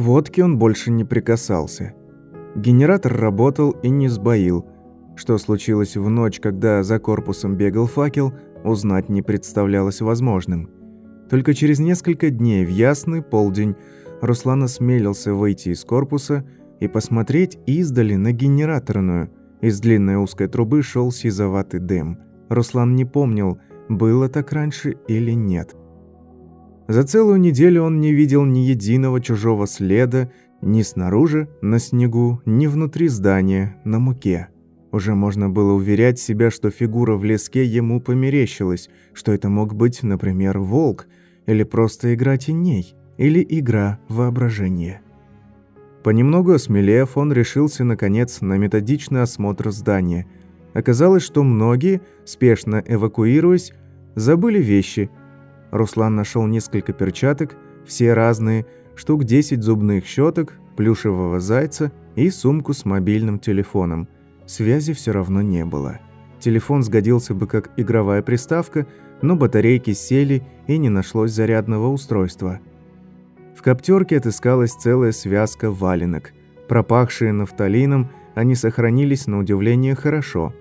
К водке он больше не прикасался. Генератор работал и не сбоил. Что случилось в ночь, когда за корпусом бегал факел, узнать не представлялось возможным. Только через несколько дней в ясный полдень Руслан осмелился выйти из корпуса и посмотреть издали на генераторную. Из длинной узкой трубы шел сизоватый дым. Руслан не помнил, было так раньше или нет. За целую неделю он не видел ни единого чужого следа, ни снаружи, на снегу, ни внутри здания, на муке. Уже можно было уверять себя, что фигура в леске ему померещилась, что это мог быть, например, волк, или просто игра теней, или игра воображения. Понемногу осмелев, он решился, наконец, на методичный осмотр здания. Оказалось, что многие, спешно эвакуируясь, забыли вещи. Руслан нашел несколько перчаток, все разные – штук 10 зубных щеток, плюшевого зайца и сумку с мобильным телефоном. Связи все равно не было. Телефон сгодился бы как игровая приставка, но батарейки сели и не нашлось зарядного устройства. В коптерке отыскалась целая связка валенок. Пропахшие нафталином, они сохранились на удивление хорошо.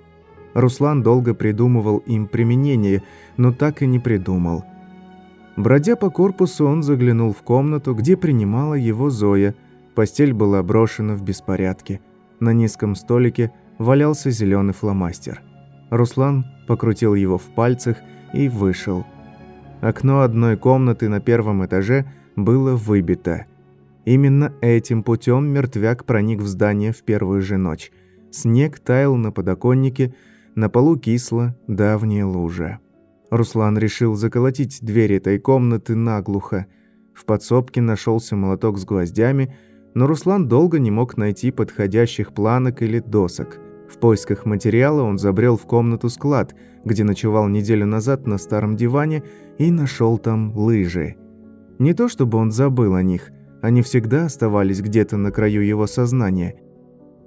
Руслан долго придумывал им применение, но так и не придумал – Бродя по корпусу, он заглянул в комнату, где принимала его Зоя. Постель была брошена в беспорядке. На низком столике валялся зеленый фломастер. Руслан покрутил его в пальцах и вышел. Окно одной комнаты на первом этаже было выбито. Именно этим путем мертвяк проник в здание в первую же ночь. Снег таял на подоконнике, на полу кисла давняя лужа. Руслан решил заколотить дверь этой комнаты наглухо. В подсобке нашелся молоток с гвоздями, но Руслан долго не мог найти подходящих планок или досок. В поисках материала он забрел в комнату-склад, где ночевал неделю назад на старом диване, и нашел там лыжи. Не то чтобы он забыл о них, они всегда оставались где-то на краю его сознания.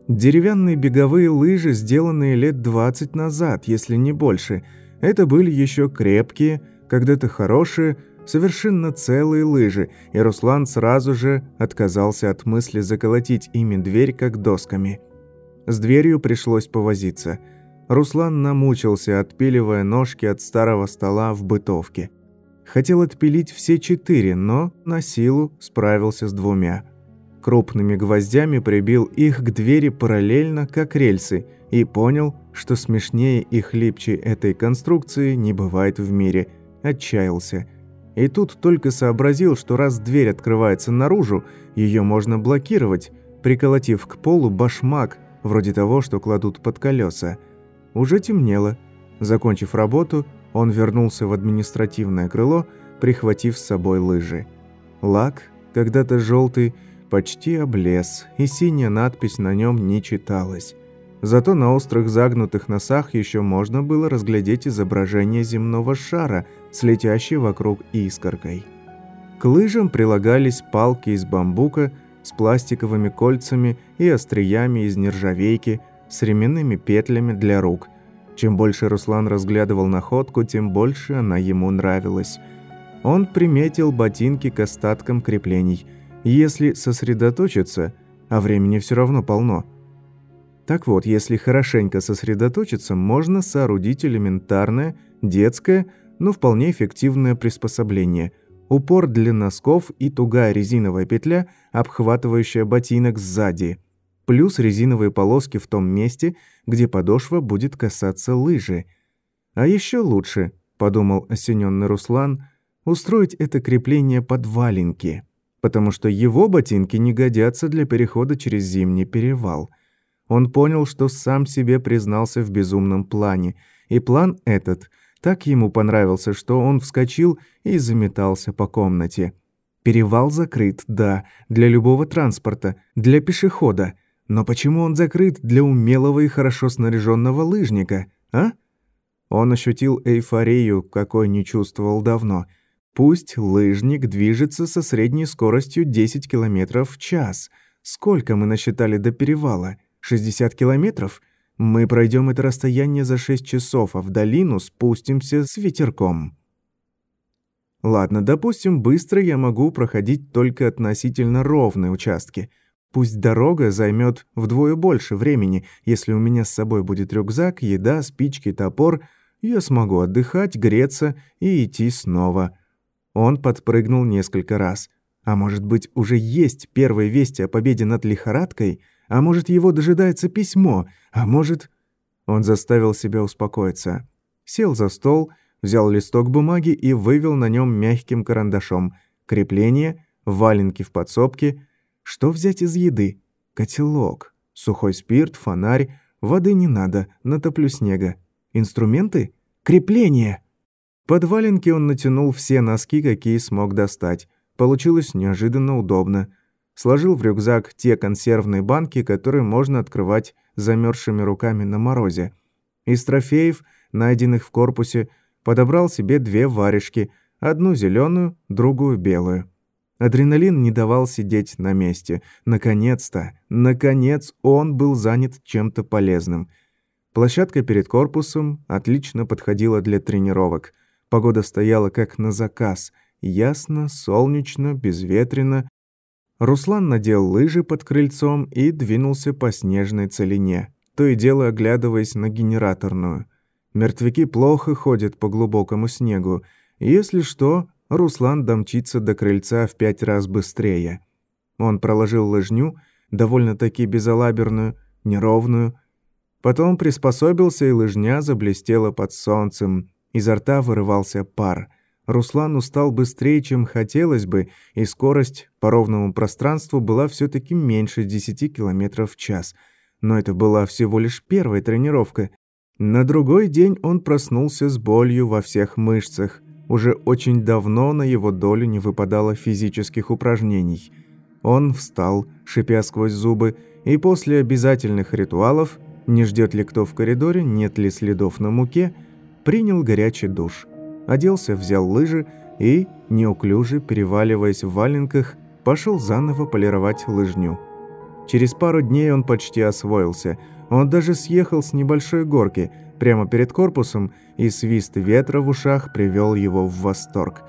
Деревянные беговые лыжи, сделанные лет 20 назад, если не больше – это были еще крепкие, когда-то хорошие, совершенно целые лыжи, и Руслан сразу же отказался от мысли заколотить ими дверь как досками. С дверью пришлось повозиться. Руслан намучился, отпиливая ножки от старого стола в бытовке. Хотел отпилить все четыре, но на силу справился с двумя. Крупными гвоздями прибил их к двери параллельно, как рельсы, и понял, что смешнее и хлипче этой конструкции не бывает в мире. Отчаялся. И тут только сообразил, что раз дверь открывается наружу, ее можно блокировать, приколотив к полу башмак, вроде того, что кладут под колеса. Уже темнело. Закончив работу, он вернулся в административное крыло, прихватив с собой лыжи. Лак, когда-то желтый, почти облез, и синяя надпись на нем не читалась. Зато на острых загнутых носах еще можно было разглядеть изображение земного шара с вокруг искоркой. К лыжам прилагались палки из бамбука с пластиковыми кольцами и остриями из нержавейки с ременными петлями для рук. Чем больше Руслан разглядывал находку, тем больше она ему нравилась. Он приметил ботинки к остаткам креплений. Если сосредоточиться, а времени все равно полно – так вот, если хорошенько сосредоточиться, можно соорудить элементарное, детское, но вполне эффективное приспособление. Упор для носков и тугая резиновая петля, обхватывающая ботинок сзади. Плюс резиновые полоски в том месте, где подошва будет касаться лыжи. А еще лучше, подумал осененный Руслан, устроить это крепление под валенки, потому что его ботинки не годятся для перехода через зимний перевал – он понял, что сам себе признался в безумном плане, и план этот так ему понравился, что он вскочил и заметался по комнате. Перевал закрыт, да, для любого транспорта, для пешехода. Но почему он закрыт для умелого и хорошо снаряженного лыжника, а? Он ощутил эйфорию, какой не чувствовал давно. Пусть лыжник движется со средней скоростью 10 км в час. Сколько мы насчитали до перевала? 60 километров? Мы пройдем это расстояние за 6 часов, а в долину спустимся с ветерком. Ладно, допустим, быстро я могу проходить только относительно ровные участки. Пусть дорога займет вдвое больше времени, если у меня с собой будет рюкзак, еда, спички, топор, я смогу отдыхать, греться и идти снова. Он подпрыгнул несколько раз. А может быть, уже есть первые вести о победе над лихорадкой? А может, его дожидается письмо? А может... Он заставил себя успокоиться. Сел за стол взял листок бумаги и вывел на нем мягким карандашом крепление, валенки в подсобке. Что взять из еды? Котелок, сухой спирт, фонарь, воды не надо, натоплю снега. Инструменты? Крепление! Под валенки он натянул все носки, какие смог достать. Получилось неожиданно удобно. Сложил в рюкзак те консервные банки, которые можно открывать замерзшими руками на морозе. Из трофеев, найденных в корпусе, подобрал себе две варежки, одну зеленую, другую белую. Адреналин не давал сидеть на месте. Наконец-то, наконец он был занят чем-то полезным. Площадка перед корпусом отлично подходила для тренировок. Погода стояла как на заказ. Ясно, солнечно, безветренно. Руслан надел лыжи под крыльцом и двинулся по снежной целине, то и дело оглядываясь на генераторную. Мертвяки плохо ходят по глубокому снегу. Если что, Руслан домчится до крыльца в пять раз быстрее. Он проложил лыжню, довольно-таки безалаберную, неровную. Потом приспособился, и лыжня заблестела под солнцем. Изо рта вырывался пар. Руслан устал быстрее, чем хотелось бы, и скорость по ровному пространству была все таки меньше 10 км в час. Но это была всего лишь первая тренировка. На другой день он проснулся с болью во всех мышцах. Уже очень давно на его долю не выпадало физических упражнений. Он встал, шипя сквозь зубы, и после обязательных ритуалов, не ждет ли кто в коридоре, нет ли следов на муке, принял горячий душ. Оделся, взял лыжи и, неуклюже переваливаясь в валенках, пошел заново полировать лыжню. Через пару дней он почти освоился – он даже съехал с небольшой горки прямо перед корпусом, и свист ветра в ушах привел его в восторг.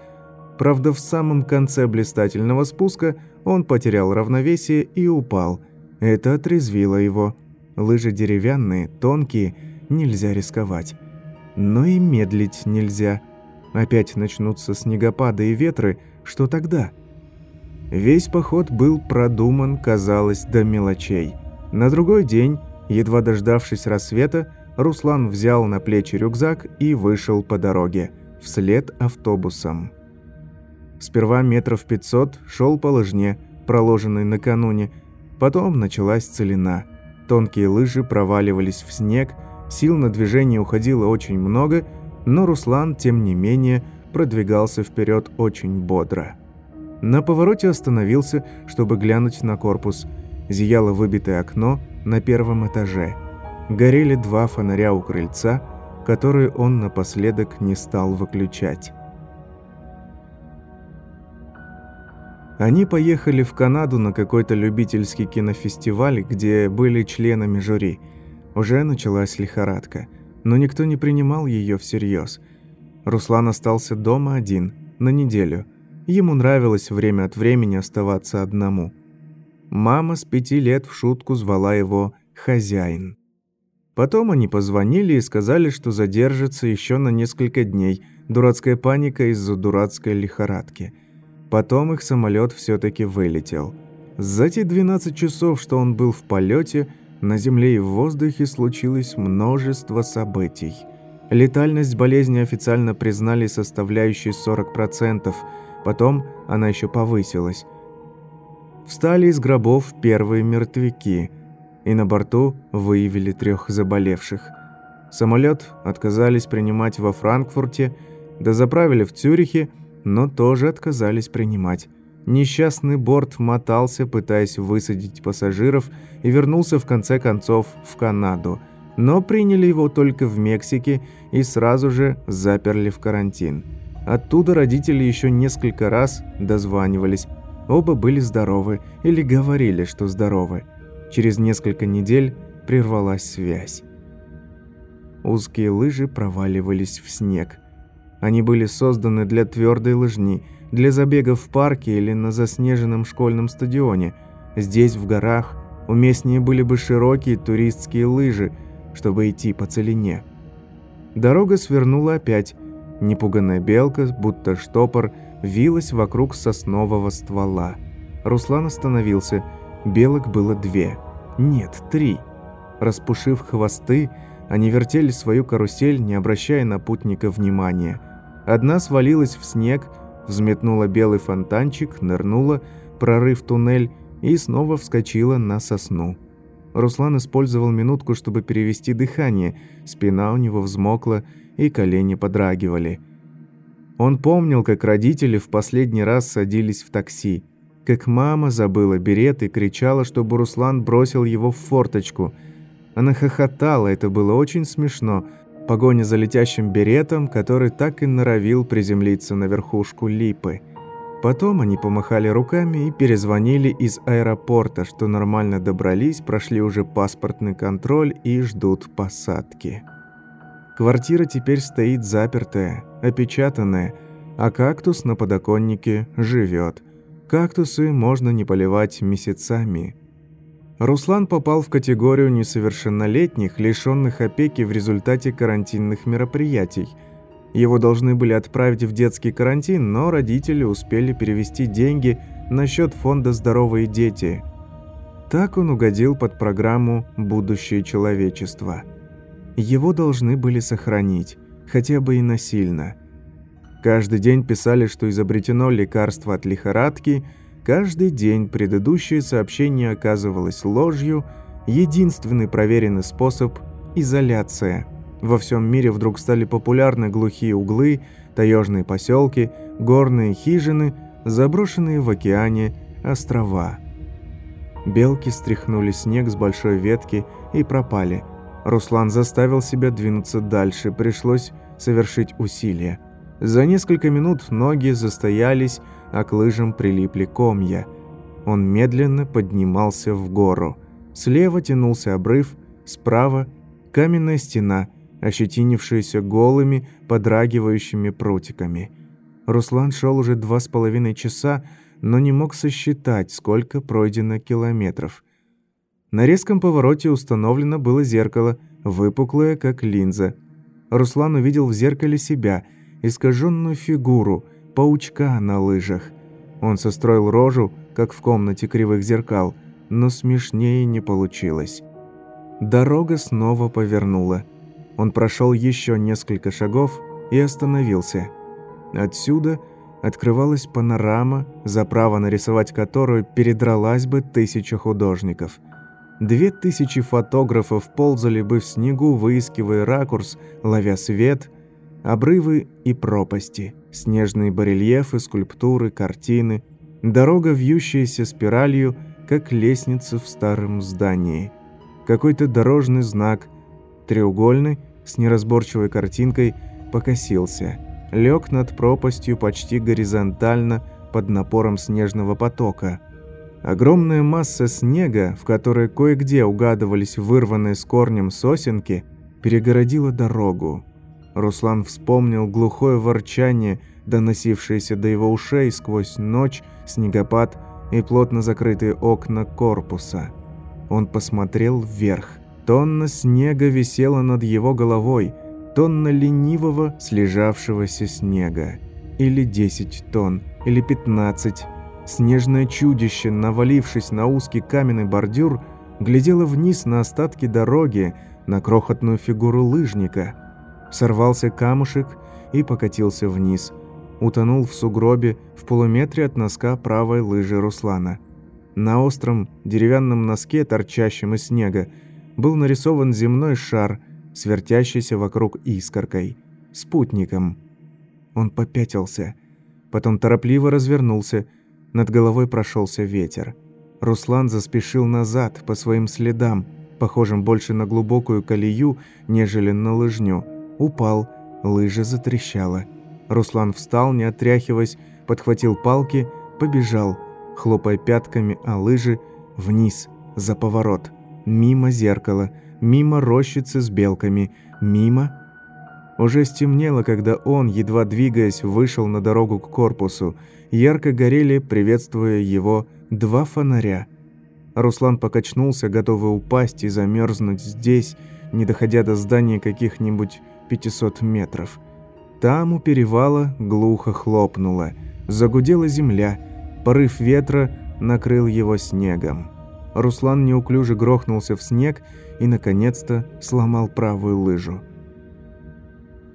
Правда, в самом конце блистательного спуска он потерял равновесие и упал. Это отрезвило его. Лыжи деревянные, тонкие, нельзя рисковать. Но и медлить нельзя. Опять начнутся снегопады и ветры, что тогда? Весь поход был продуман, казалось, до мелочей. На другой день Едва дождавшись рассвета, Руслан взял на плечи рюкзак и вышел по дороге, вслед автобусом. Сперва метров пятьсот шел по лыжне, проложенной накануне, потом началась целина. Тонкие лыжи проваливались в снег, сил на движение уходило очень много, но Руслан, тем не менее, продвигался вперед очень бодро. На повороте остановился, чтобы глянуть на корпус. Зияло выбитое окно – на первом этаже. Горели два фонаря у крыльца, которые он напоследок не стал выключать. Они поехали в Канаду на какой-то любительский кинофестиваль, где были членами жюри. Уже началась лихорадка, но никто не принимал ее всерьез. Руслан остался дома один, на неделю. Ему нравилось время от времени оставаться одному – Мама с пяти лет в шутку звала его «хозяин». Потом они позвонили и сказали, что задержатся еще на несколько дней. Дурацкая паника из-за дурацкой лихорадки. Потом их самолет все-таки вылетел. За те 12 часов, что он был в полете, на земле и в воздухе случилось множество событий. Летальность болезни официально признали составляющей 40%, потом она еще повысилась. Встали из гробов первые мертвяки, и на борту выявили трех заболевших. Самолет отказались принимать во Франкфурте, да заправили в Цюрихе, но тоже отказались принимать. Несчастный борт мотался, пытаясь высадить пассажиров, и вернулся в конце концов в Канаду. Но приняли его только в Мексике и сразу же заперли в карантин. Оттуда родители еще несколько раз дозванивались, Оба были здоровы или говорили, что здоровы. Через несколько недель прервалась связь. Узкие лыжи проваливались в снег. Они были созданы для твердой лыжни, для забегов в парке или на заснеженном школьном стадионе. Здесь, в горах, уместнее были бы широкие туристские лыжи, чтобы идти по целине. Дорога свернула опять. Непуганная белка, будто штопор, вилась вокруг соснового ствола. Руслан остановился. Белок было две. Нет, три. Распушив хвосты, они вертели свою карусель, не обращая на путника внимания. Одна свалилась в снег, взметнула белый фонтанчик, нырнула, прорыв туннель и снова вскочила на сосну. Руслан использовал минутку, чтобы перевести дыхание, спина у него взмокла и колени подрагивали. Он помнил, как родители в последний раз садились в такси, как мама забыла берет и кричала, чтобы Руслан бросил его в форточку. Она хохотала, это было очень смешно. Погоня за летящим беретом, который так и норовил приземлиться на верхушку липы – Потом они помахали руками и перезвонили из аэропорта, что нормально добрались, прошли уже паспортный контроль и ждут посадки. Квартира теперь стоит запертая, опечатанная, а кактус на подоконнике живет. Кактусы можно не поливать месяцами. Руслан попал в категорию несовершеннолетних, лишенных опеки в результате карантинных мероприятий – его должны были отправить в детский карантин, но родители успели перевести деньги на счет фонда «Здоровые дети». Так он угодил под программу «Будущее человечества». Его должны были сохранить, хотя бы и насильно. Каждый день писали, что изобретено лекарство от лихорадки, каждый день предыдущее сообщение оказывалось ложью, единственный проверенный способ – изоляция – во всем мире вдруг стали популярны глухие углы, таежные поселки, горные хижины, заброшенные в океане острова. Белки стряхнули снег с большой ветки и пропали. Руслан заставил себя двинуться дальше, пришлось совершить усилие. За несколько минут ноги застоялись, а к лыжам прилипли комья. Он медленно поднимался в гору. Слева тянулся обрыв, справа – каменная стена – ощетинившиеся голыми, подрагивающими прутиками. Руслан шел уже два с половиной часа, но не мог сосчитать, сколько пройдено километров. На резком повороте установлено было зеркало, выпуклое, как линза. Руслан увидел в зеркале себя, искаженную фигуру, паучка на лыжах. Он состроил рожу, как в комнате кривых зеркал, но смешнее не получилось. Дорога снова повернула – он прошел еще несколько шагов и остановился. Отсюда открывалась панорама, за право нарисовать которую передралась бы тысяча художников. Две тысячи фотографов ползали бы в снегу, выискивая ракурс, ловя свет, обрывы и пропасти, снежные барельефы, скульптуры, картины, дорога, вьющаяся спиралью, как лестница в старом здании. Какой-то дорожный знак, треугольный, с неразборчивой картинкой, покосился. Лег над пропастью почти горизонтально под напором снежного потока. Огромная масса снега, в которой кое-где угадывались вырванные с корнем сосенки, перегородила дорогу. Руслан вспомнил глухое ворчание, доносившееся до его ушей сквозь ночь, снегопад и плотно закрытые окна корпуса. Он посмотрел вверх. Тонна снега висела над его головой, тонна ленивого слежавшегося снега. Или 10 тонн, или 15. Снежное чудище, навалившись на узкий каменный бордюр, глядело вниз на остатки дороги, на крохотную фигуру лыжника. Сорвался камушек и покатился вниз. Утонул в сугробе в полуметре от носка правой лыжи Руслана. На остром деревянном носке, торчащем из снега, был нарисован земной шар, свертящийся вокруг искоркой, спутником. Он попятился, потом торопливо развернулся, над головой прошелся ветер. Руслан заспешил назад по своим следам, похожим больше на глубокую колею, нежели на лыжню. Упал, лыжа затрещала. Руслан встал, не отряхиваясь, подхватил палки, побежал, хлопая пятками о лыжи, вниз, за поворот. Мимо зеркала, мимо рощицы с белками, мимо... Уже стемнело, когда он, едва двигаясь, вышел на дорогу к корпусу. Ярко горели, приветствуя его, два фонаря. Руслан покачнулся, готовый упасть и замерзнуть здесь, не доходя до здания каких-нибудь 500 метров. Там у перевала глухо хлопнуло. Загудела земля. Порыв ветра накрыл его снегом. Руслан неуклюже грохнулся в снег и, наконец-то, сломал правую лыжу.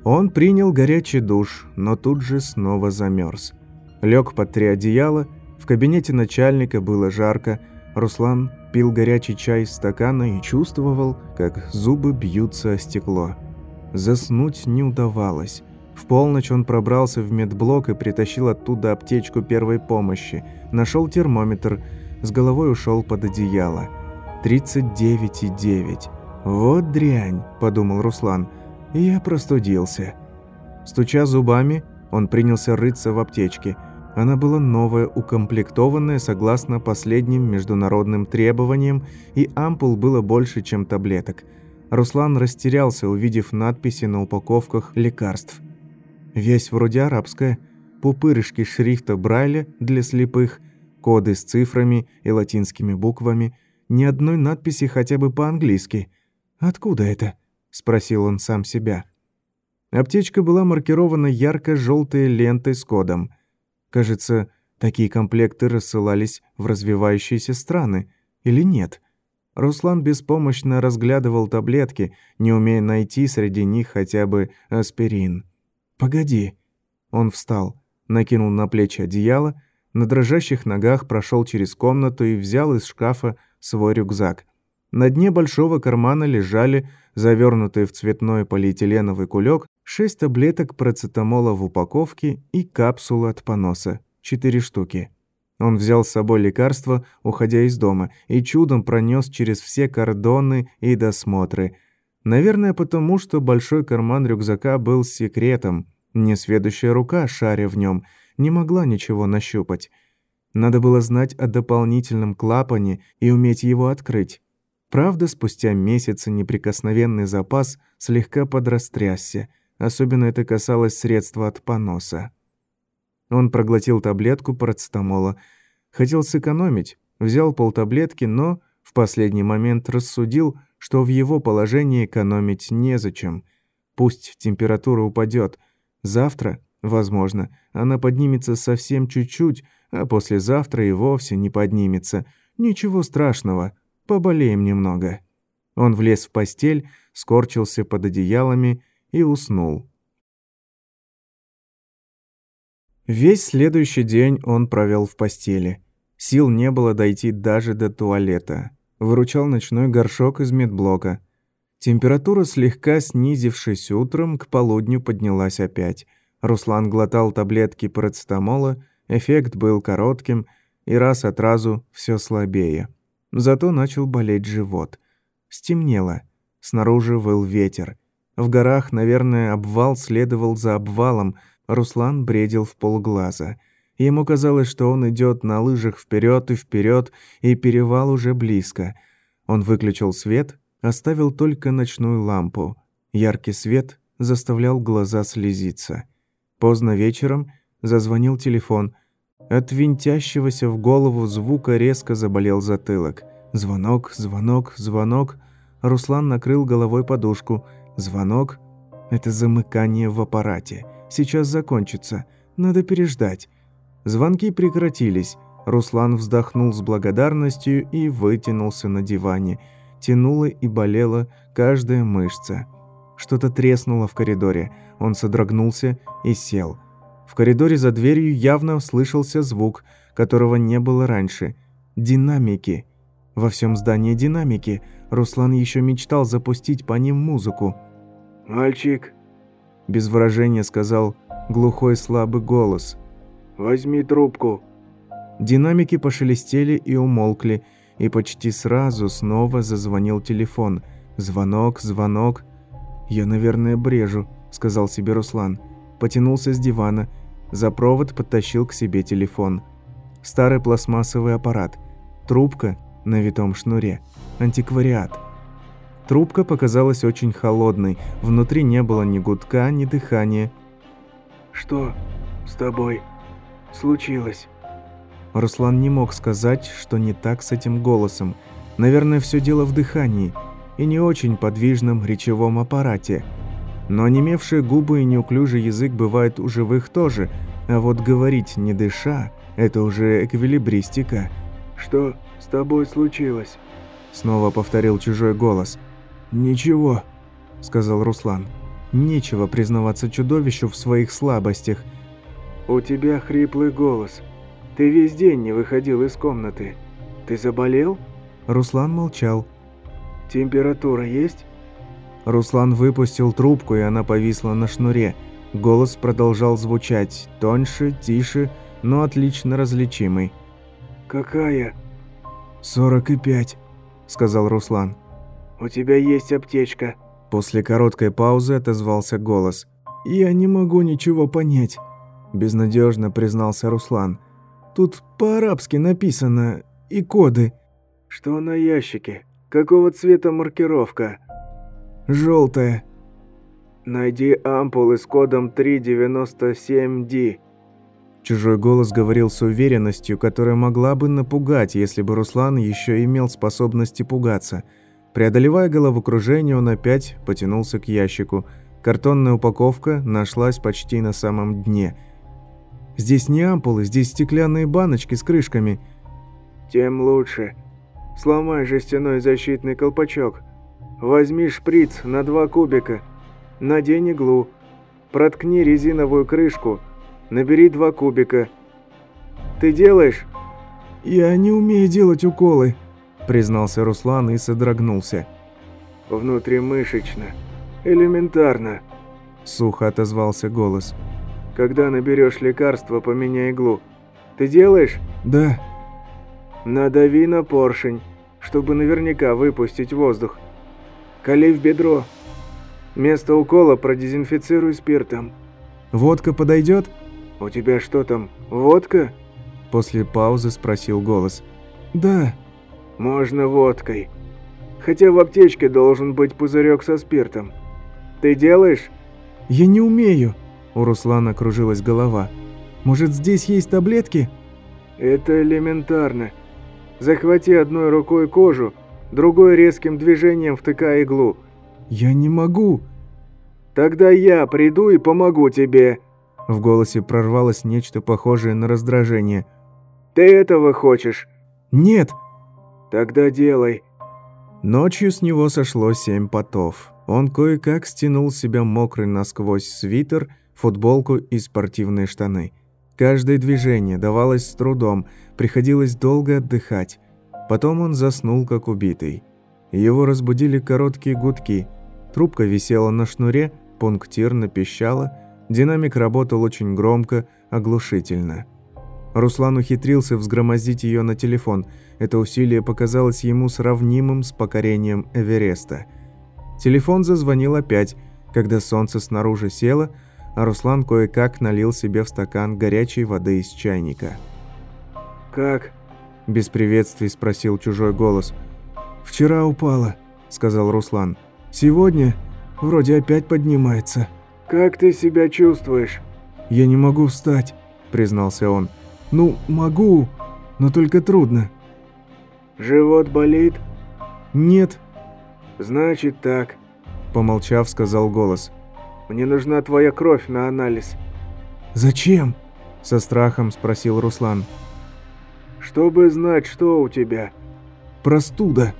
Он принял горячий душ, но тут же снова замерз. Лег под три одеяла, в кабинете начальника было жарко, Руслан пил горячий чай из стакана и чувствовал, как зубы бьются о стекло. Заснуть не удавалось. В полночь он пробрался в медблок и притащил оттуда аптечку первой помощи. Нашел термометр, с головой ушел под одеяло. 39,9. «Вот дрянь», – подумал Руслан. «Я простудился». Стуча зубами, он принялся рыться в аптечке – она была новая, укомплектованная согласно последним международным требованиям, и ампул было больше, чем таблеток. Руслан растерялся, увидев надписи на упаковках лекарств. Весь вроде арабская, пупырышки шрифта Брайля для слепых, коды с цифрами и латинскими буквами, ни одной надписи хотя бы по-английски. «Откуда это?» – спросил он сам себя. Аптечка была маркирована ярко-желтой лентой с кодом – Кажется, такие комплекты рассылались в развивающиеся страны. Или нет? Руслан беспомощно разглядывал таблетки, не умея найти среди них хотя бы аспирин. «Погоди». Он встал, накинул на плечи одеяло, на дрожащих ногах прошел через комнату и взял из шкафа свой рюкзак. На дне большого кармана лежали, завернутые в цветной полиэтиленовый кулек, шесть таблеток процетамола в упаковке и капсулы от поноса, четыре штуки. Он взял с собой лекарство, уходя из дома, и чудом пронес через все кордоны и досмотры. Наверное, потому что большой карман рюкзака был секретом. Несведущая рука, шаря в нем, не могла ничего нащупать. Надо было знать о дополнительном клапане и уметь его открыть. Правда, спустя месяцы неприкосновенный запас слегка подрастрясся, особенно это касалось средства от поноса. Он проглотил таблетку парацетамола. Хотел сэкономить, взял полтаблетки, но в последний момент рассудил, что в его положении экономить незачем. Пусть температура упадет. Завтра, возможно, она поднимется совсем чуть-чуть, а послезавтра и вовсе не поднимется. Ничего страшного, поболеем немного». Он влез в постель, скорчился под одеялами и уснул. Весь следующий день он провел в постели. Сил не было дойти даже до туалета. Выручал ночной горшок из медблока. Температура, слегка снизившись утром, к полудню поднялась опять. Руслан глотал таблетки парацетамола, эффект был коротким, и раз от разу все слабее. Зато начал болеть живот. Стемнело. Снаружи выл ветер. В горах, наверное, обвал следовал за обвалом. Руслан бредил в полглаза. Ему казалось, что он идет на лыжах вперед и вперед, и перевал уже близко. Он выключил свет, оставил только ночную лампу. Яркий свет заставлял глаза слезиться. Поздно вечером зазвонил телефон – от винтящегося в голову звука резко заболел затылок. Звонок, звонок, звонок. Руслан накрыл головой подушку. Звонок – это замыкание в аппарате. Сейчас закончится. Надо переждать. Звонки прекратились. Руслан вздохнул с благодарностью и вытянулся на диване. Тянуло и болела каждая мышца. Что-то треснуло в коридоре. Он содрогнулся и сел – в коридоре за дверью явно слышался звук, которого не было раньше. Динамики. Во всем здании динамики. Руслан еще мечтал запустить по ним музыку. «Мальчик», – без выражения сказал глухой слабый голос. «Возьми трубку». Динамики пошелестели и умолкли, и почти сразу снова зазвонил телефон. Звонок, звонок. «Я, наверное, брежу», – сказал себе Руслан потянулся с дивана, за провод подтащил к себе телефон. Старый пластмассовый аппарат, трубка на витом шнуре, антиквариат. Трубка показалась очень холодной, внутри не было ни гудка, ни дыхания. «Что с тобой случилось?» Руслан не мог сказать, что не так с этим голосом. Наверное, все дело в дыхании и не очень подвижном речевом аппарате. Но онемевшие губы и неуклюжий язык бывают у живых тоже, а вот говорить не дыша – это уже эквилибристика. «Что с тобой случилось?» Снова повторил чужой голос. «Ничего», – сказал Руслан. «Нечего признаваться чудовищу в своих слабостях». «У тебя хриплый голос. Ты весь день не выходил из комнаты. Ты заболел?» Руслан молчал. «Температура есть?» Руслан выпустил трубку, и она повисла на шнуре. Голос продолжал звучать, тоньше, тише, но отлично различимый. «Какая?» «Сорок и пять», — сказал Руслан. «У тебя есть аптечка». После короткой паузы отозвался голос. «Я не могу ничего понять», – безнадежно признался Руслан. «Тут по-арабски написано и коды». «Что на ящике? Какого цвета маркировка?» «Желтая». «Найди ампулы с кодом 397D». Чужой голос говорил с уверенностью, которая могла бы напугать, если бы Руслан еще имел способности пугаться. Преодолевая головокружение, он опять потянулся к ящику. Картонная упаковка нашлась почти на самом дне. «Здесь не ампулы, здесь стеклянные баночки с крышками». «Тем лучше. Сломай жестяной защитный колпачок. Возьми шприц на два кубика. Надень иглу. Проткни резиновую крышку. Набери два кубика. Ты делаешь?» «Я не умею делать уколы», – признался Руслан и содрогнулся. «Внутримышечно. Элементарно», – сухо отозвался голос. «Когда наберешь лекарство, поменяй иглу. Ты делаешь?» «Да». «Надави на поршень, чтобы наверняка выпустить воздух. Кали в бедро. Место укола продезинфицируй спиртом». «Водка подойдет?» «У тебя что там, водка?» После паузы спросил голос. «Да». «Можно водкой. Хотя в аптечке должен быть пузырек со спиртом. Ты делаешь?» «Я не умею». У Руслана кружилась голова. «Может, здесь есть таблетки?» «Это элементарно. Захвати одной рукой кожу, другой резким движением втыкай иглу». «Я не могу». «Тогда я приду и помогу тебе». В голосе прорвалось нечто похожее на раздражение. «Ты этого хочешь?» «Нет!» «Тогда делай». Ночью с него сошло семь потов. Он кое-как стянул себя мокрый насквозь свитер, футболку и спортивные штаны. Каждое движение давалось с трудом, приходилось долго отдыхать. Потом он заснул, как убитый. Его разбудили короткие гудки. Трубка висела на шнуре, пунктирно пищала – Динамик работал очень громко, оглушительно. Руслан ухитрился взгромоздить ее на телефон. Это усилие показалось ему сравнимым с покорением Эвереста. Телефон зазвонил опять, когда солнце снаружи село, а Руслан кое-как налил себе в стакан горячей воды из чайника. «Как?» – без приветствий спросил чужой голос. «Вчера упала», – сказал Руслан. «Сегодня вроде опять поднимается». «Как ты себя чувствуешь?» «Я не могу встать», – признался он. «Ну, могу, но только трудно». «Живот болит?» «Нет». «Значит так», – помолчав, сказал голос. «Мне нужна твоя кровь на анализ». «Зачем?» – со страхом спросил Руслан. «Чтобы знать, что у тебя». «Простуда».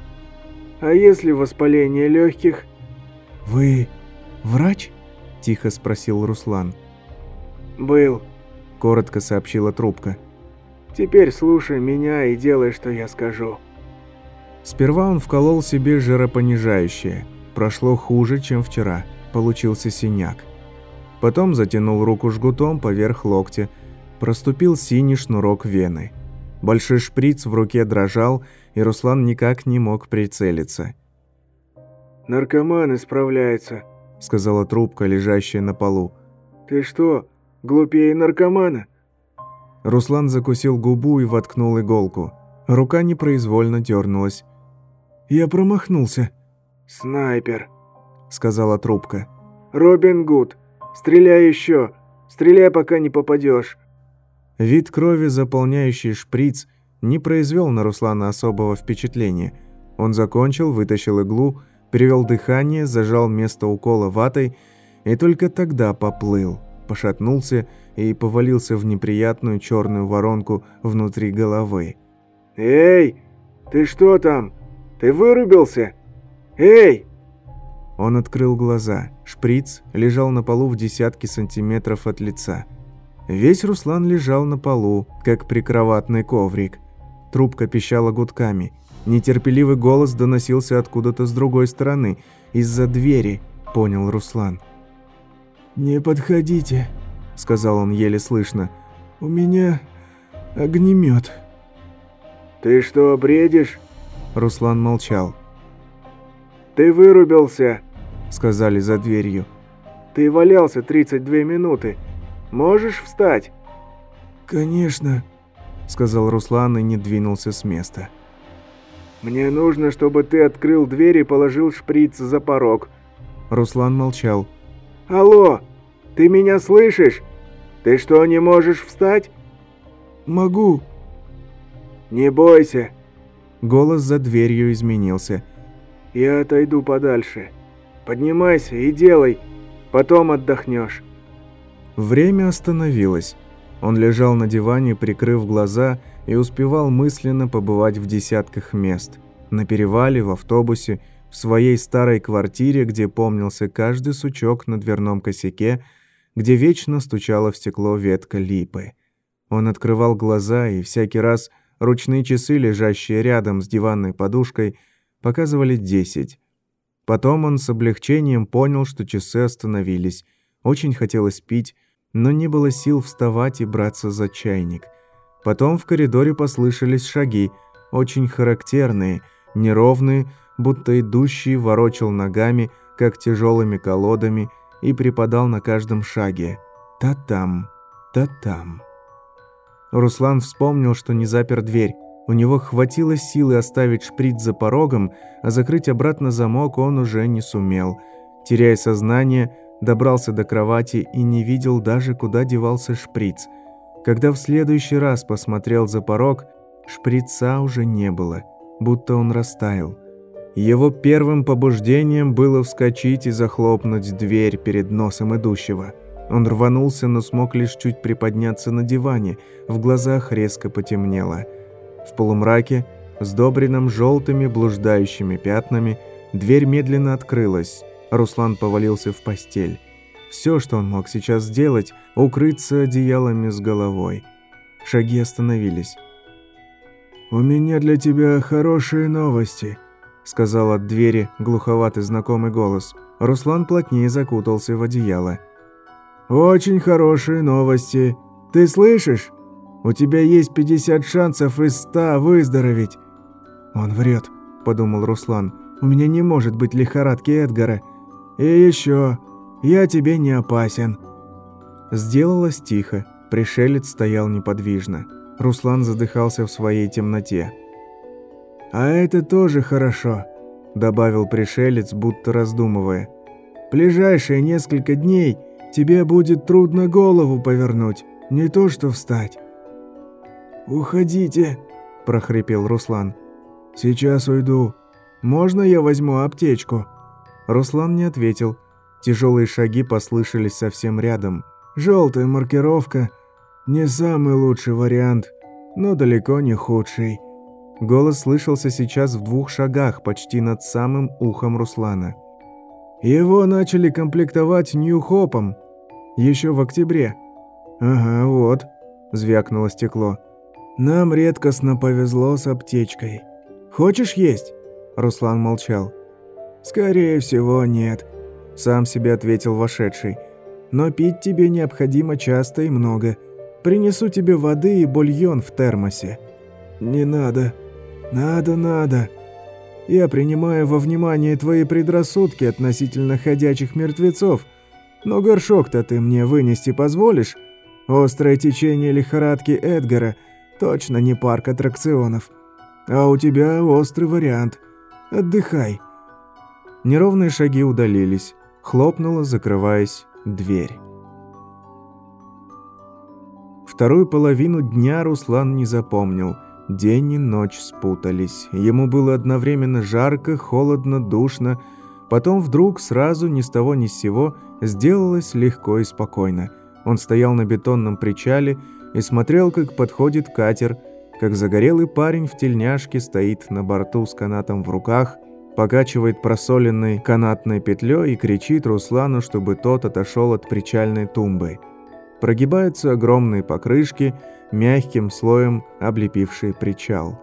«А если воспаление легких?» «Вы врач?» – тихо спросил Руслан. «Был», – коротко сообщила трубка. «Теперь слушай меня и делай, что я скажу». Сперва он вколол себе жиропонижающее. Прошло хуже, чем вчера. Получился синяк. Потом затянул руку жгутом поверх локтя. Проступил синий шнурок вены. Большой шприц в руке дрожал, и Руслан никак не мог прицелиться. «Наркоманы справляются», – сказала трубка, лежащая на полу. «Ты что, глупее наркомана?» Руслан закусил губу и воткнул иголку. Рука непроизвольно дернулась. «Я промахнулся». «Снайпер», — сказала трубка. «Робин Гуд, стреляй еще! Стреляй, пока не попадешь. Вид крови, заполняющий шприц, не произвел на Руслана особого впечатления. Он закончил, вытащил иглу, перевел дыхание, зажал место укола ватой и только тогда поплыл, пошатнулся и повалился в неприятную черную воронку внутри головы. «Эй, ты что там? Ты вырубился? Эй!» Он открыл глаза. Шприц лежал на полу в десятки сантиметров от лица. Весь Руслан лежал на полу, как прикроватный коврик. Трубка пищала гудками. Нетерпеливый голос доносился откуда-то с другой стороны, из-за двери, понял Руслан. «Не подходите», — сказал он еле слышно. «У меня огнемет». «Ты что, бредишь?» Руслан молчал. «Ты вырубился», — сказали за дверью. «Ты валялся 32 минуты. Можешь встать?» «Конечно», — сказал Руслан и не двинулся с места. «Мне нужно, чтобы ты открыл дверь и положил шприц за порог». Руслан молчал. «Алло, ты меня слышишь? Ты что, не можешь встать?» «Могу». «Не бойся». Голос за дверью изменился. «Я отойду подальше. Поднимайся и делай, потом отдохнешь». Время остановилось. Он лежал на диване, прикрыв глаза, и успевал мысленно побывать в десятках мест. На перевале, в автобусе, в своей старой квартире, где помнился каждый сучок на дверном косяке, где вечно стучала в стекло ветка липы. Он открывал глаза, и всякий раз ручные часы, лежащие рядом с диванной подушкой, показывали десять. Потом он с облегчением понял, что часы остановились. Очень хотелось пить, но не было сил вставать и браться за чайник. Потом в коридоре послышались шаги, очень характерные, неровные, будто идущий ворочал ногами, как тяжелыми колодами, и припадал на каждом шаге. Та-там, та-там. Руслан вспомнил, что не запер дверь. У него хватило силы оставить шприц за порогом, а закрыть обратно замок он уже не сумел. Теряя сознание, добрался до кровати и не видел даже, куда девался шприц. Когда в следующий раз посмотрел за порог, шприца уже не было, будто он растаял. Его первым побуждением было вскочить и захлопнуть дверь перед носом идущего. Он рванулся, но смог лишь чуть приподняться на диване, в глазах резко потемнело – в полумраке, сдобренном желтыми блуждающими пятнами, дверь медленно открылась. Руслан повалился в постель. Все, что он мог сейчас сделать, укрыться одеялами с головой. Шаги остановились. «У меня для тебя хорошие новости», — сказал от двери глуховатый знакомый голос. Руслан плотнее закутался в одеяло. «Очень хорошие новости. Ты слышишь?» У тебя есть 50 шансов из 100 выздороветь». «Он врет», – подумал Руслан. «У меня не может быть лихорадки Эдгара. И еще, я тебе не опасен». Сделалось тихо. Пришелец стоял неподвижно. Руслан задыхался в своей темноте. «А это тоже хорошо», – добавил пришелец, будто раздумывая. «Ближайшие несколько дней тебе будет трудно голову повернуть, не то что встать. «Уходите!» – прохрипел Руслан. «Сейчас уйду. Можно я возьму аптечку?» Руслан не ответил. Тяжелые шаги послышались совсем рядом. Желтая маркировка – не самый лучший вариант, но далеко не худший. Голос слышался сейчас в двух шагах, почти над самым ухом Руслана. Его начали комплектовать Нью-Хопом еще в октябре. «Ага, вот», – звякнуло стекло. Нам редкостно повезло с аптечкой. Хочешь есть? Руслан молчал. Скорее всего, нет, сам себе ответил вошедший. Но пить тебе необходимо часто и много. Принесу тебе воды и бульон в термосе. Не надо. Надо, надо. Я принимаю во внимание твои предрассудки относительно ходячих мертвецов, но горшок-то ты мне вынести позволишь? Острое течение лихорадки Эдгара – Точно не парк аттракционов. А у тебя острый вариант. Отдыхай. Неровные шаги удалились. Хлопнула, закрываясь, дверь. Вторую половину дня Руслан не запомнил. День и ночь спутались. Ему было одновременно жарко, холодно, душно. Потом вдруг сразу ни с того ни с сего сделалось легко и спокойно. Он стоял на бетонном причале и смотрел, как подходит катер, как загорелый парень в тельняшке стоит на борту с канатом в руках, покачивает просоленной канатной петлей и кричит Руслану, чтобы тот отошел от причальной тумбы. Прогибаются огромные покрышки, мягким слоем облепившие причал.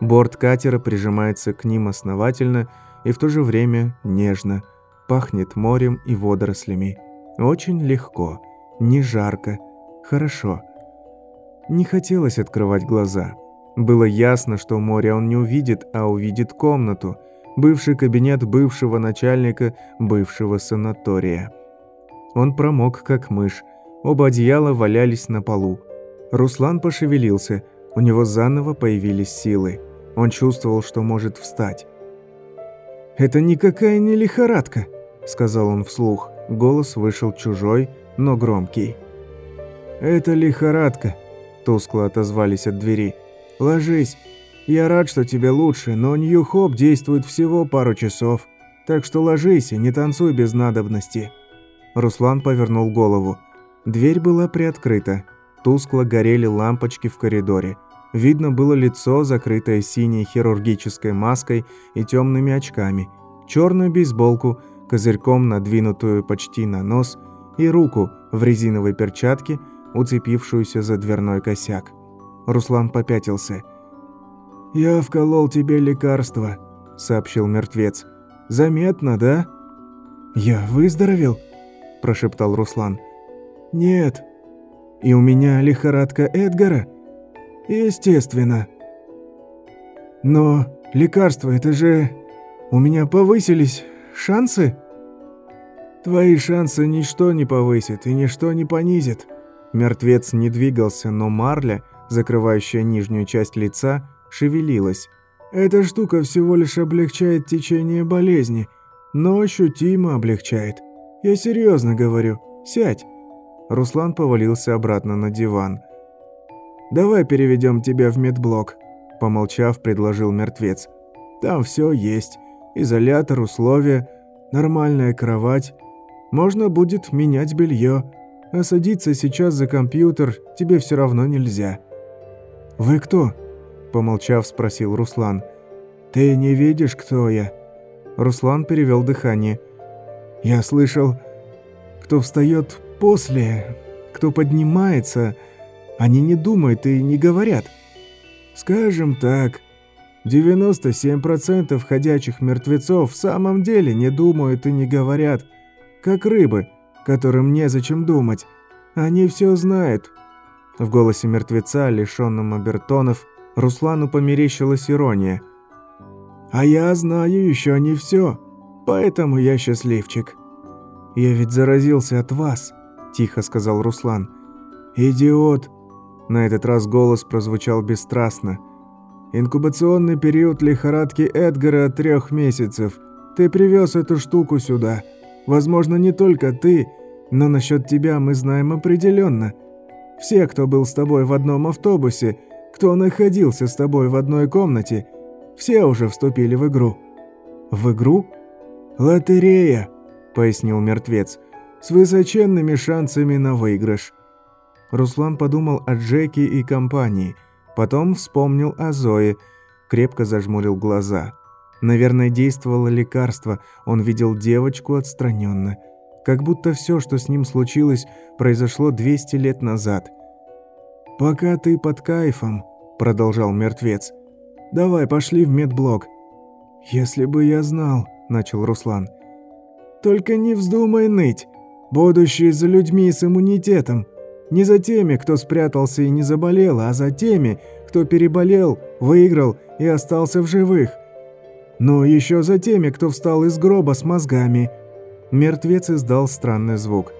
Борт катера прижимается к ним основательно и в то же время нежно. Пахнет морем и водорослями. Очень легко, не жарко, хорошо. Не хотелось открывать глаза. Было ясно, что море он не увидит, а увидит комнату, бывший кабинет бывшего начальника бывшего санатория. Он промок, как мышь, Оба одеяла валялись на полу. Руслан пошевелился, у него заново появились силы. Он чувствовал, что может встать. «Это никакая не лихорадка», — сказал он вслух. Голос вышел чужой, но громкий. «Это лихорадка», — тускло отозвались от двери. «Ложись. Я рад, что тебе лучше, но Нью-Хоп действует всего пару часов. Так что ложись и не танцуй без надобности». Руслан повернул голову. Дверь была приоткрыта. Тускло горели лампочки в коридоре. Видно было лицо, закрытое синей хирургической маской и темными очками, черную бейсболку, козырьком надвинутую почти на нос, и руку в резиновой перчатке, уцепившуюся за дверной косяк. Руслан попятился. «Я вколол тебе лекарство», — сообщил мертвец. «Заметно, да?» «Я выздоровел?» – прошептал Руслан. «Нет. И у меня лихорадка Эдгара?» «Естественно. Но лекарство, это же... У меня повысились шансы?» «Твои шансы ничто не повысит и ничто не понизит». Мертвец не двигался, но марля, закрывающая нижнюю часть лица, шевелилась. «Эта штука всего лишь облегчает течение болезни, но ощутимо облегчает. Я серьезно говорю. Сядь». Руслан повалился обратно на диван. «Давай переведем тебя в медблок», – помолчав, предложил мертвец. «Там все есть. Изолятор, условия, нормальная кровать. Можно будет менять белье, а садиться сейчас за компьютер тебе все равно нельзя». «Вы кто?» – помолчав, спросил Руслан. «Ты не видишь, кто я?» Руслан перевел дыхание. «Я слышал, кто встает после, кто поднимается, они не думают и не говорят. Скажем так, 97% ходячих мертвецов в самом деле не думают и не говорят, как рыбы, которым незачем думать. Они все знают. В голосе мертвеца, лишенном обертонов, Руслану померещилась ирония. «А я знаю еще не все, поэтому я счастливчик. Я ведь заразился от вас тихо сказал Руслан. «Идиот!» На этот раз голос прозвучал бесстрастно. «Инкубационный период лихорадки Эдгара от трех месяцев. Ты привез эту штуку сюда. Возможно, не только ты, но насчет тебя мы знаем определенно. Все, кто был с тобой в одном автобусе, кто находился с тобой в одной комнате, все уже вступили в игру». «В игру?» «Лотерея», — пояснил мертвец с высоченными шансами на выигрыш. Руслан подумал о Джеки и компании, потом вспомнил о Зое, крепко зажмурил глаза. Наверное, действовало лекарство, он видел девочку отстраненно, как будто все, что с ним случилось, произошло 200 лет назад. «Пока ты под кайфом», — продолжал мертвец. «Давай, пошли в медблок». «Если бы я знал», — начал Руслан. «Только не вздумай ныть. Будущее за людьми с иммунитетом. Не за теми, кто спрятался и не заболел, а за теми, кто переболел, выиграл и остался в живых. Но еще за теми, кто встал из гроба с мозгами. Мертвец издал странный звук.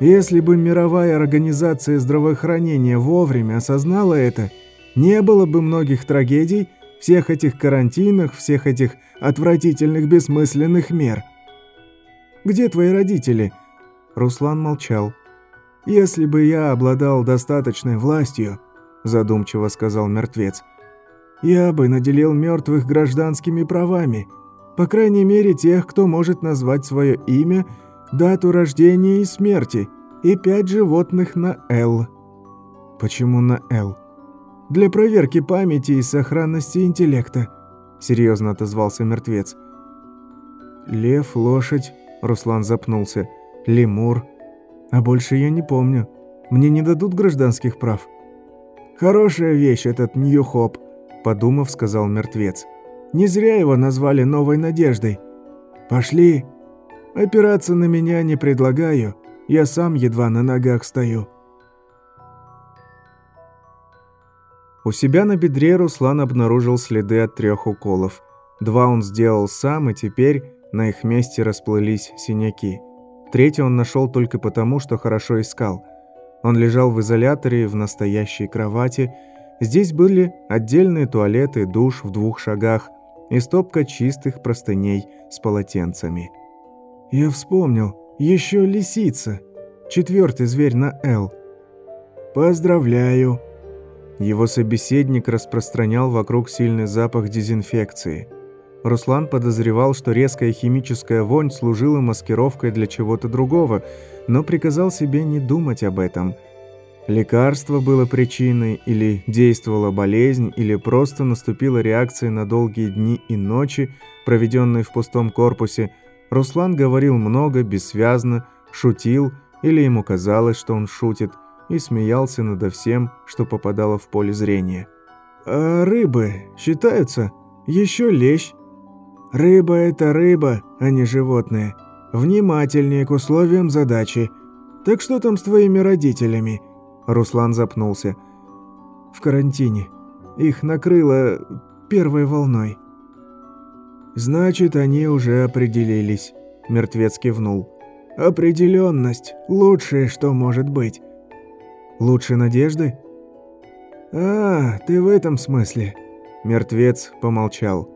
Если бы мировая организация здравоохранения вовремя осознала это, не было бы многих трагедий, всех этих карантинах, всех этих отвратительных бессмысленных мер. Где твои родители?» Руслан молчал. «Если бы я обладал достаточной властью», – задумчиво сказал мертвец, – «я бы наделил мертвых гражданскими правами, по крайней мере тех, кто может назвать свое имя, дату рождения и смерти, и пять животных на «Л». «Почему на «Л»?» «Для проверки памяти и сохранности интеллекта», – серьезно отозвался мертвец. «Лев, лошадь», – Руслан запнулся, – «лемур». А больше я не помню. Мне не дадут гражданских прав». «Хорошая вещь этот Нью-Хоп», – подумав, сказал мертвец. «Не зря его назвали новой надеждой. Пошли. Опираться на меня не предлагаю. Я сам едва на ногах стою». У себя на бедре Руслан обнаружил следы от трех уколов. Два он сделал сам, и теперь на их месте расплылись синяки. Третий он нашел только потому, что хорошо искал. Он лежал в изоляторе в настоящей кровати. Здесь были отдельные туалеты, душ в двух шагах и стопка чистых простыней с полотенцами. «Я вспомнил. Еще лисица. Четвертый зверь на «Л». «Поздравляю!» Его собеседник распространял вокруг сильный запах дезинфекции – Руслан подозревал, что резкая химическая вонь служила маскировкой для чего-то другого, но приказал себе не думать об этом. Лекарство было причиной, или действовала болезнь, или просто наступила реакция на долгие дни и ночи, проведенные в пустом корпусе. Руслан говорил много, бессвязно, шутил, или ему казалось, что он шутит, и смеялся надо всем, что попадало в поле зрения. «А рыбы считаются? Еще лещ?» Рыба – это рыба, а не животное. Внимательнее к условиям задачи. Так что там с твоими родителями?» Руслан запнулся. «В карантине. Их накрыло первой волной». «Значит, они уже определились», – мертвец кивнул. «Определенность – лучшее, что может быть». «Лучше надежды?» «А, ты в этом смысле?» Мертвец помолчал.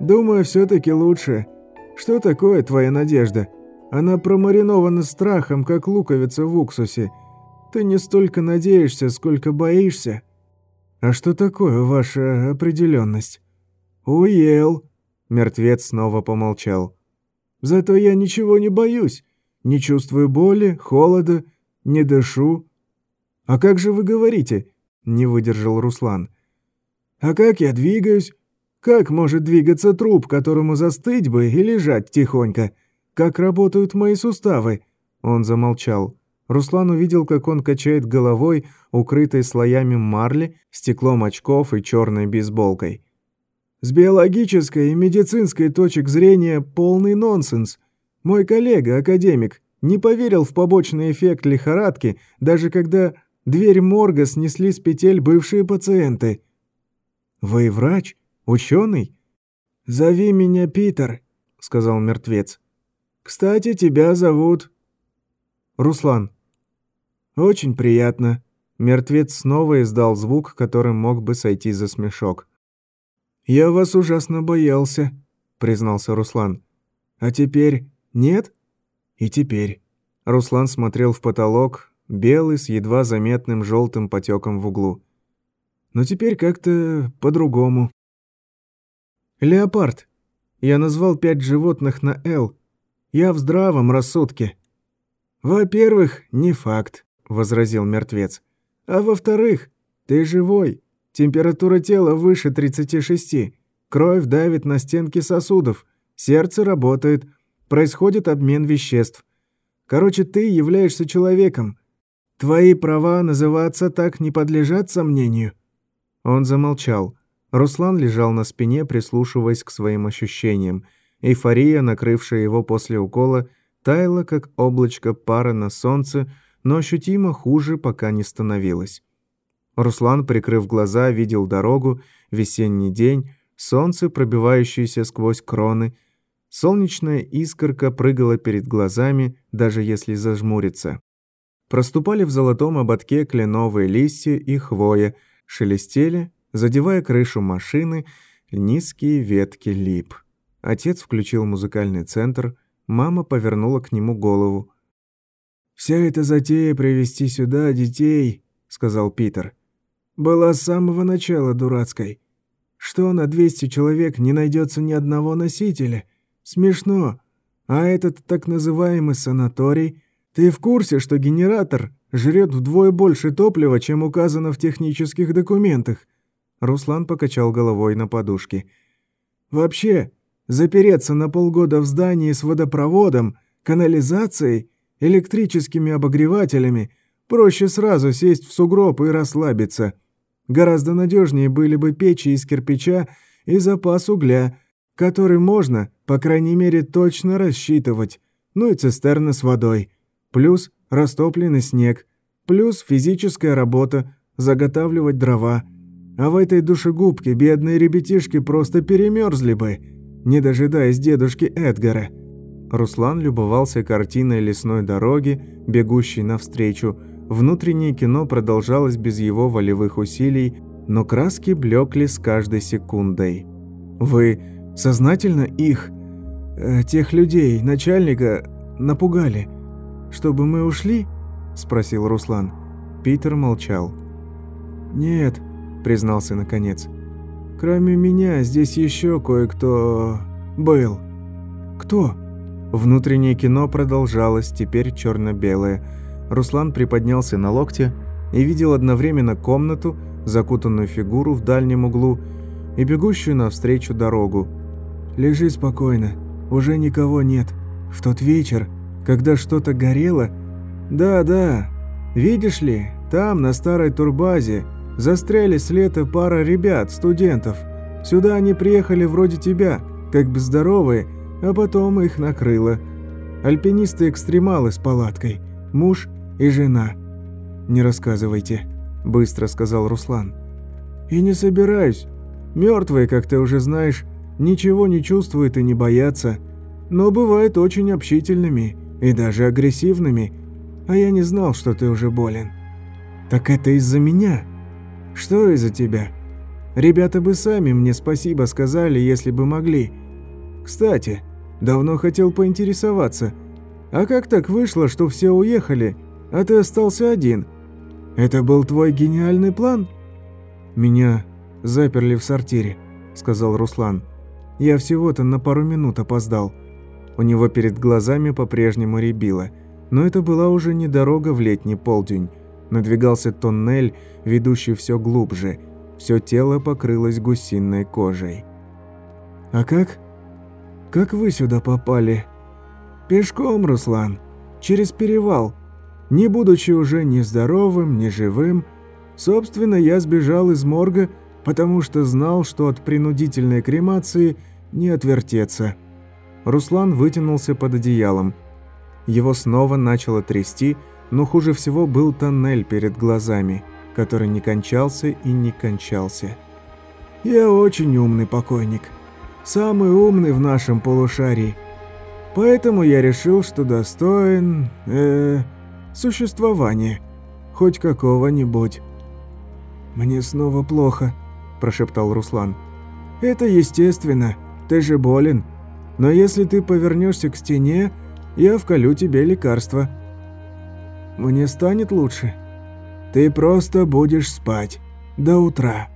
Думаю, все-таки лучше. Что такое твоя надежда? Она промаринована страхом, как луковица в уксусе. Ты не столько надеешься, сколько боишься. А что такое ваша определенность? Уел. Мертвец снова помолчал. Зато я ничего не боюсь. Не чувствую боли, холода, не дышу. А как же вы говорите? Не выдержал Руслан. А как я двигаюсь? Как может двигаться труп, которому застыть бы и лежать тихонько? Как работают мои суставы?» Он замолчал. Руслан увидел, как он качает головой, укрытой слоями марли, стеклом очков и черной бейсболкой. «С биологической и медицинской точек зрения полный нонсенс. Мой коллега, академик, не поверил в побочный эффект лихорадки, даже когда дверь морга снесли с петель бывшие пациенты». «Вы врач?» Ученый? Зови меня Питер, сказал мертвец. Кстати, тебя зовут Руслан. Очень приятно. Мертвец снова издал звук, которым мог бы сойти за смешок. «Я вас ужасно боялся», — признался Руслан. «А теперь нет?» «И теперь». Руслан смотрел в потолок, белый, с едва заметным желтым потеком в углу. «Но теперь как-то по-другому». «Леопард. Я назвал пять животных на «Л». Я в здравом рассудке». «Во-первых, не факт», — возразил мертвец. «А во-вторых, ты живой. Температура тела выше 36. Кровь давит на стенки сосудов. Сердце работает. Происходит обмен веществ. Короче, ты являешься человеком. Твои права называться так не подлежат сомнению». Он замолчал. Руслан лежал на спине, прислушиваясь к своим ощущениям. Эйфория, накрывшая его после укола, таяла, как облачко пара на солнце, но ощутимо хуже пока не становилась. Руслан, прикрыв глаза, видел дорогу, весенний день, солнце, пробивающееся сквозь кроны. Солнечная искорка прыгала перед глазами, даже если зажмуриться. Проступали в золотом ободке кленовые листья и хвоя, шелестели задевая крышу машины низкие ветки лип. Отец включил музыкальный центр, мама повернула к нему голову. «Вся эта затея привести сюда детей», — сказал Питер, — «была с самого начала дурацкой. Что на 200 человек не найдется ни одного носителя? Смешно. А этот так называемый санаторий, ты в курсе, что генератор жрет вдвое больше топлива, чем указано в технических документах?» Руслан покачал головой на подушке. «Вообще, запереться на полгода в здании с водопроводом, канализацией, электрическими обогревателями проще сразу сесть в сугроб и расслабиться. Гораздо надежнее были бы печи из кирпича и запас угля, который можно, по крайней мере, точно рассчитывать, ну и цистерны с водой, плюс растопленный снег, плюс физическая работа, заготавливать дрова. А в этой душегубке бедные ребятишки просто перемерзли бы, не дожидаясь дедушки Эдгара. Руслан любовался картиной лесной дороги, бегущей навстречу, Внутреннее кино продолжалось без его волевых усилий, но краски блекли с каждой секундой. «Вы сознательно их, э, тех людей, начальника, напугали, чтобы мы ушли?» – спросил Руслан. Питер молчал. «Нет», – признался наконец. «Кроме меня здесь еще кое-кто был». «Кто?» Внутреннее кино продолжалось, теперь черно-белое – Руслан приподнялся на локте и видел одновременно комнату, закутанную фигуру в дальнем углу и бегущую навстречу дорогу. «Лежи спокойно, уже никого нет. В тот вечер, когда что-то горело...» «Да, да, видишь ли, там, на старой турбазе, застряли с лета пара ребят, студентов. Сюда они приехали вроде тебя, как бы здоровые, а потом их накрыло. Альпинисты-экстремалы с палаткой, муж и жена. Не рассказывайте, быстро сказал Руслан. И не собираюсь. Мертвые, как ты уже знаешь, ничего не чувствуют и не боятся, но бывают очень общительными и даже агрессивными. А я не знал, что ты уже болен. Так это из-за меня? Что из-за тебя? Ребята бы сами мне спасибо сказали, если бы могли. Кстати, давно хотел поинтересоваться. А как так вышло, что все уехали, а ты остался один. Это был твой гениальный план?» «Меня заперли в сортире», — сказал Руслан. «Я всего-то на пару минут опоздал». У него перед глазами по-прежнему рябило, но это была уже не дорога в летний полдень. Надвигался тоннель, ведущий все глубже. Все тело покрылось гусиной кожей. «А как? Как вы сюда попали?» «Пешком, Руслан. Через перевал не будучи уже ни здоровым, ни живым. Собственно, я сбежал из морга, потому что знал, что от принудительной кремации не отвертеться. Руслан вытянулся под одеялом. Его снова начало трясти, но хуже всего был тоннель перед глазами, который не кончался и не кончался. «Я очень умный покойник. Самый умный в нашем полушарии. Поэтому я решил, что достоин... Э, существования, хоть какого-нибудь. «Мне снова плохо», – прошептал Руслан. «Это естественно, ты же болен. Но если ты повернешься к стене, я вколю тебе лекарство. Мне станет лучше. Ты просто будешь спать до утра».